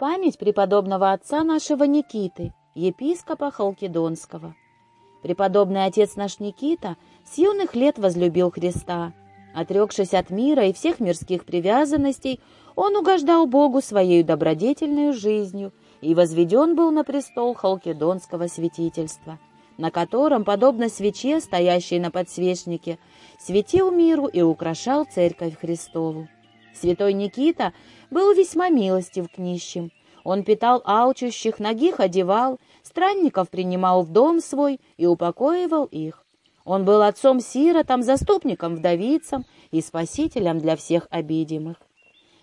Память преподобного отца нашего Никиты, епископа Халкидонского. Преподобный отец наш Никита с юных лет возлюбил Христа. Отрекшись от мира и всех мирских привязанностей, он угождал Богу своей добродетельной жизнью и возведен был на престол Халкидонского святительства, на котором, подобно свече, стоящей на подсвечнике, светил миру и украшал Церковь Христову. Святой Никита был весьма милостив к нищим. Он питал алчущих, ногих одевал, странников принимал в дом свой и упокоивал их. Он был отцом-сиротом, заступником-вдовицам и спасителем для всех обидимых.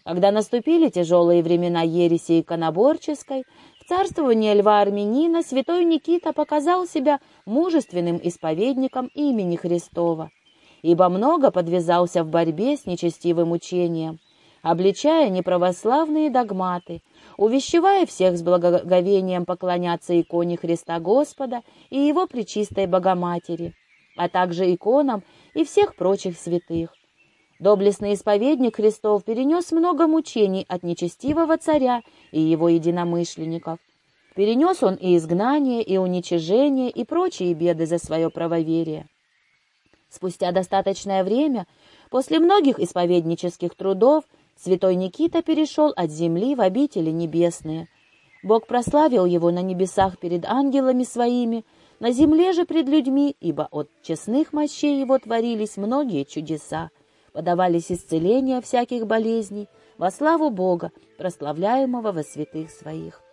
Когда наступили тяжелые времена ереси иконоборческой, в царствовании льва Армянина святой Никита показал себя мужественным исповедником имени Христова, ибо много подвязался в борьбе с нечестивым учением, обличая неправославные догматы, увещевая всех с благоговением поклоняться иконе Христа Господа и Его Пречистой Богоматери, а также иконам и всех прочих святых. Доблестный исповедник Христов перенес много мучений от нечестивого царя и его единомышленников. Перенес он и изгнание, и уничижение, и прочие беды за свое правоверие. Спустя достаточное время, после многих исповеднических трудов, святой Никита перешел от земли в обители небесные. Бог прославил его на небесах перед ангелами своими, на земле же пред людьми, ибо от честных мощей его творились многие чудеса, подавались исцеления всяких болезней во славу Бога, прославляемого во святых своих.